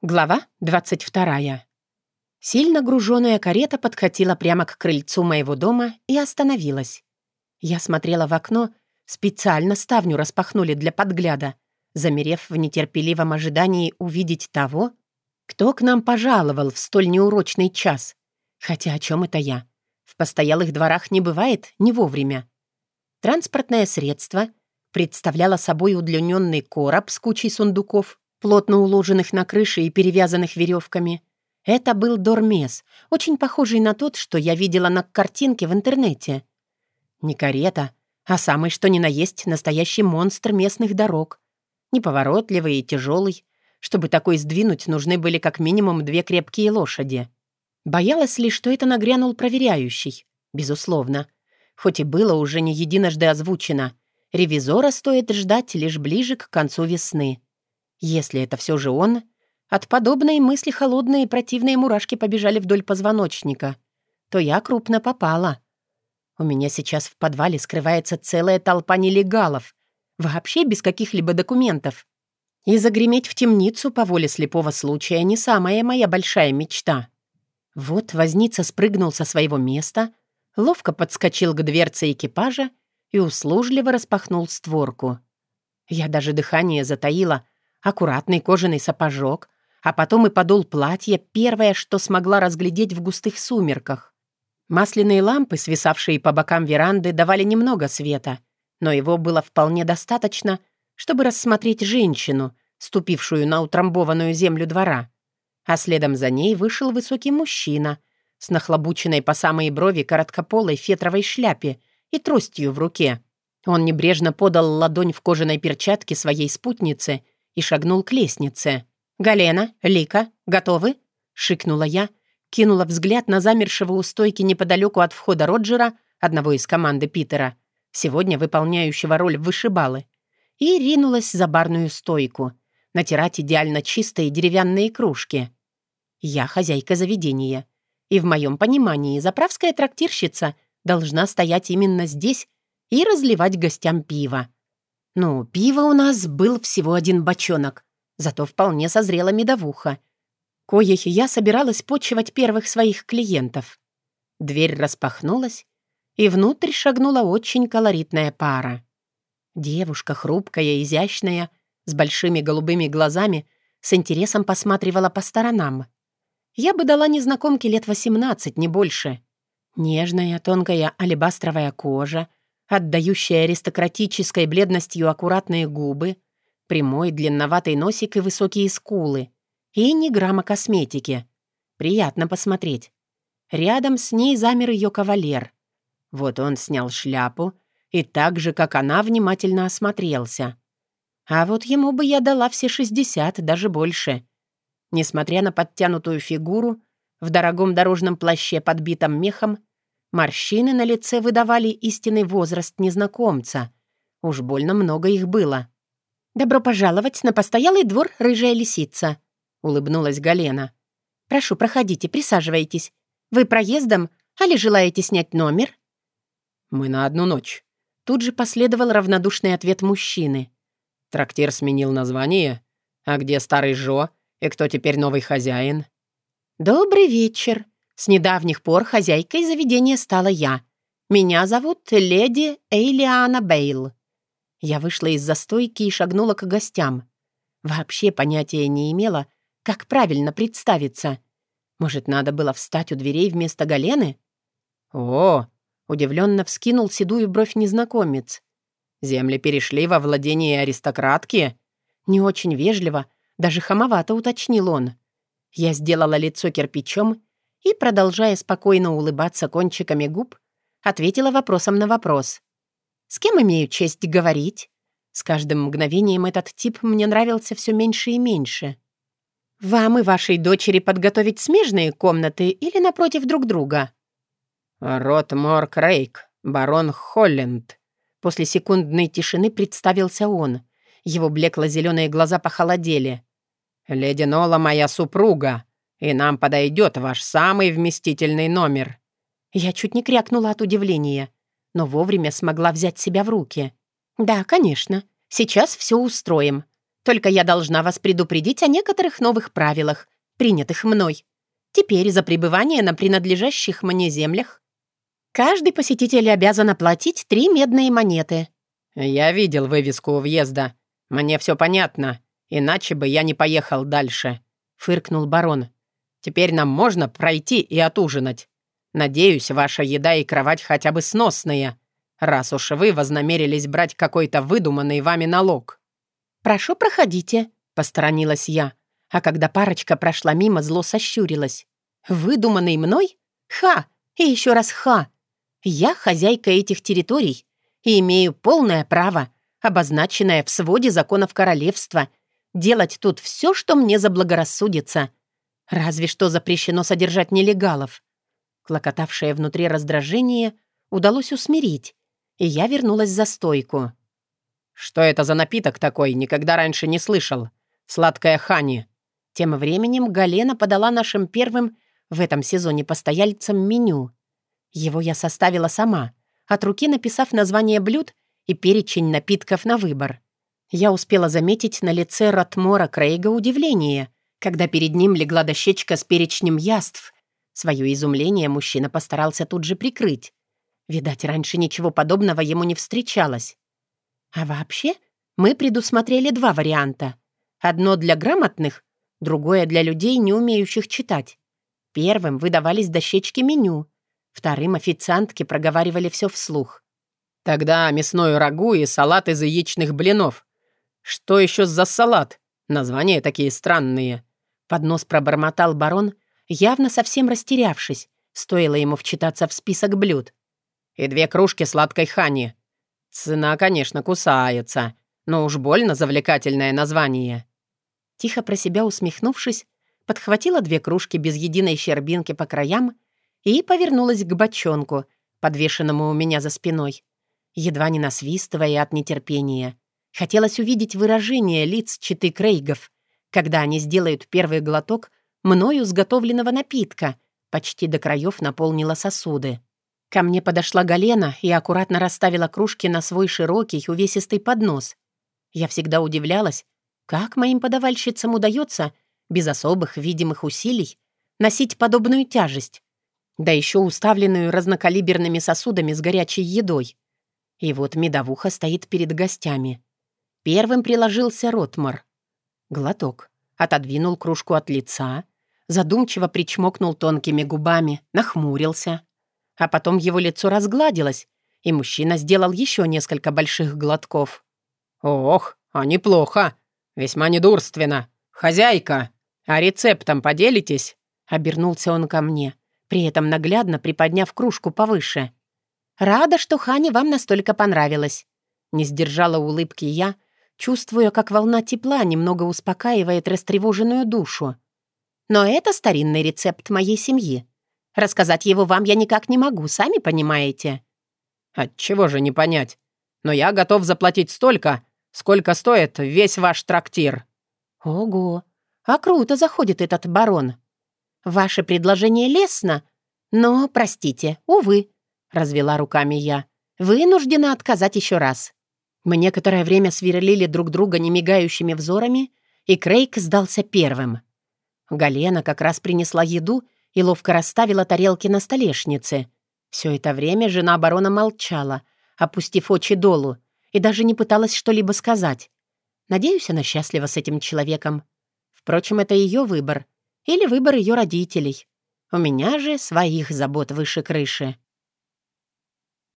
Глава 22. Сильно груженная карета подкатила прямо к крыльцу моего дома и остановилась. Я смотрела в окно, специально ставню распахнули для подгляда, замерев в нетерпеливом ожидании увидеть того, кто к нам пожаловал в столь неурочный час. Хотя о чем это я? В постоялых дворах не бывает не вовремя. Транспортное средство представляло собой удлиненный короб с кучей сундуков, плотно уложенных на крыше и перевязанных веревками. Это был Дормес, очень похожий на тот, что я видела на картинке в интернете. Не карета, а самый что ни на есть настоящий монстр местных дорог. Неповоротливый и тяжелый. Чтобы такой сдвинуть, нужны были как минимум две крепкие лошади. Боялась ли, что это нагрянул проверяющий? Безусловно. Хоть и было уже не единожды озвучено. Ревизора стоит ждать лишь ближе к концу весны. Если это все же он, от подобной мысли холодные противные мурашки побежали вдоль позвоночника, то я крупно попала. У меня сейчас в подвале скрывается целая толпа нелегалов, вообще без каких-либо документов. И загреметь в темницу по воле слепого случая не самая моя большая мечта. Вот возница спрыгнул со своего места, ловко подскочил к дверце экипажа и услужливо распахнул створку. Я даже дыхание затаила — аккуратный кожаный сапожок, а потом и подол платья, первое, что смогла разглядеть в густых сумерках. Масляные лампы, свисавшие по бокам веранды, давали немного света, но его было вполне достаточно, чтобы рассмотреть женщину, ступившую на утрамбованную землю двора. А следом за ней вышел высокий мужчина с нахлобученной по самые брови короткополой фетровой шляпе и тростью в руке. Он небрежно подал ладонь в кожаной перчатке своей спутнице — и шагнул к лестнице. «Галена, Лика, готовы?» — шикнула я, кинула взгляд на замершего у стойки неподалеку от входа Роджера, одного из команды Питера, сегодня выполняющего роль вышибалы, и ринулась за барную стойку, натирать идеально чистые деревянные кружки. Я хозяйка заведения, и в моем понимании заправская трактирщица должна стоять именно здесь и разливать гостям пиво. Ну, пива у нас был всего один бочонок, зато вполне созрела медовуха. Коих я собиралась почивать первых своих клиентов. Дверь распахнулась, и внутрь шагнула очень колоритная пара. Девушка, хрупкая, изящная, с большими голубыми глазами, с интересом посматривала по сторонам. Я бы дала незнакомке лет 18, не больше. Нежная, тонкая алебастровая кожа, отдающие аристократической бледностью аккуратные губы, прямой длинноватый носик и высокие скулы. И ни грамма косметики. Приятно посмотреть. Рядом с ней замер ее кавалер. Вот он снял шляпу и так же, как она, внимательно осмотрелся. А вот ему бы я дала все шестьдесят, даже больше. Несмотря на подтянутую фигуру, в дорогом дорожном плаще, подбитом мехом, Морщины на лице выдавали истинный возраст незнакомца. Уж больно много их было. «Добро пожаловать на постоялый двор, рыжая лисица», — улыбнулась Галена. «Прошу, проходите, присаживайтесь. Вы проездом, али желаете снять номер?» «Мы на одну ночь». Тут же последовал равнодушный ответ мужчины. Трактир сменил название. А где старый Жо? И кто теперь новый хозяин? «Добрый вечер», с недавних пор хозяйкой заведения стала я. Меня зовут леди Эйлиана Бейл. Я вышла из застойки и шагнула к гостям. Вообще понятия не имела, как правильно представиться. Может, надо было встать у дверей вместо Галены? О, удивленно вскинул седую бровь незнакомец. Земли перешли во владение аристократки? Не очень вежливо, даже хамовато уточнил он. Я сделала лицо кирпичом и, продолжая спокойно улыбаться кончиками губ, ответила вопросом на вопрос. «С кем имею честь говорить?» С каждым мгновением этот тип мне нравился все меньше и меньше. «Вам и вашей дочери подготовить смежные комнаты или напротив друг друга?» «Рот Морк Рейк, барон Холленд». После секундной тишины представился он. Его блекло-зеленые глаза похолодели. «Леди Нола моя супруга и нам подойдет ваш самый вместительный номер». Я чуть не крякнула от удивления, но вовремя смогла взять себя в руки. «Да, конечно. Сейчас все устроим. Только я должна вас предупредить о некоторых новых правилах, принятых мной. Теперь за пребывание на принадлежащих мне землях каждый посетитель обязан оплатить три медные монеты». «Я видел вывеску у въезда. Мне все понятно. Иначе бы я не поехал дальше», — фыркнул барон. «Теперь нам можно пройти и отужинать. Надеюсь, ваша еда и кровать хотя бы сносные, раз уж вы вознамерились брать какой-то выдуманный вами налог». «Прошу, проходите», — посторонилась я, а когда парочка прошла мимо, зло сощурилась. «Выдуманный мной? Ха! И еще раз ха! Я хозяйка этих территорий и имею полное право, обозначенное в своде законов королевства, делать тут все, что мне заблагорассудится. Разве что запрещено содержать нелегалов. Клокотавшее внутри раздражение удалось усмирить, и я вернулась за стойку. «Что это за напиток такой? Никогда раньше не слышал. Сладкая хани». Тем временем Галена подала нашим первым в этом сезоне постояльцам меню. Его я составила сама, от руки написав название блюд и перечень напитков на выбор. Я успела заметить на лице Ротмора Крейга удивление, когда перед ним легла дощечка с перечнем яств. Свое изумление мужчина постарался тут же прикрыть. Видать, раньше ничего подобного ему не встречалось. А вообще, мы предусмотрели два варианта. Одно для грамотных, другое для людей, не умеющих читать. Первым выдавались дощечки меню, вторым официантки проговаривали все вслух. «Тогда мясное рагу и салат из яичных блинов. Что еще за салат? Названия такие странные». Под нос пробормотал барон, явно совсем растерявшись, стоило ему вчитаться в список блюд. «И две кружки сладкой хани. Цена, конечно, кусается, но уж больно завлекательное название». Тихо про себя усмехнувшись, подхватила две кружки без единой щербинки по краям и повернулась к бочонку, подвешенному у меня за спиной, едва не насвистывая от нетерпения. Хотелось увидеть выражение лиц читы Крейгов, когда они сделают первый глоток мною сготовленного напитка, почти до краев наполнила сосуды. Ко мне подошла Галена и аккуратно расставила кружки на свой широкий, увесистый поднос. Я всегда удивлялась, как моим подавальщицам удается, без особых видимых усилий, носить подобную тяжесть, да еще уставленную разнокалиберными сосудами с горячей едой. И вот медовуха стоит перед гостями. Первым приложился Ротмар. Глоток. Отодвинул кружку от лица, задумчиво причмокнул тонкими губами, нахмурился. А потом его лицо разгладилось, и мужчина сделал еще несколько больших глотков. «Ох, а неплохо. Весьма недурственно. Хозяйка, а рецептом поделитесь?» Обернулся он ко мне, при этом наглядно приподняв кружку повыше. «Рада, что Хане вам настолько понравилось». Не сдержала улыбки я, чувствуя, как волна тепла немного успокаивает растревоженную душу. Но это старинный рецепт моей семьи. Рассказать его вам я никак не могу, сами понимаете». «Отчего же не понять? Но я готов заплатить столько, сколько стоит весь ваш трактир». «Ого! А круто заходит этот барон. Ваше предложение лестно, но, простите, увы», — развела руками я, «вынуждена отказать еще раз». Мы некоторое время сверлили друг друга немигающими взорами, и Крейг сдался первым. Галена как раз принесла еду и ловко расставила тарелки на столешнице. Все это время жена барона молчала, опустив очи долу, и даже не пыталась что-либо сказать. Надеюсь, она счастлива с этим человеком. Впрочем, это ее выбор. Или выбор ее родителей. У меня же своих забот выше крыши.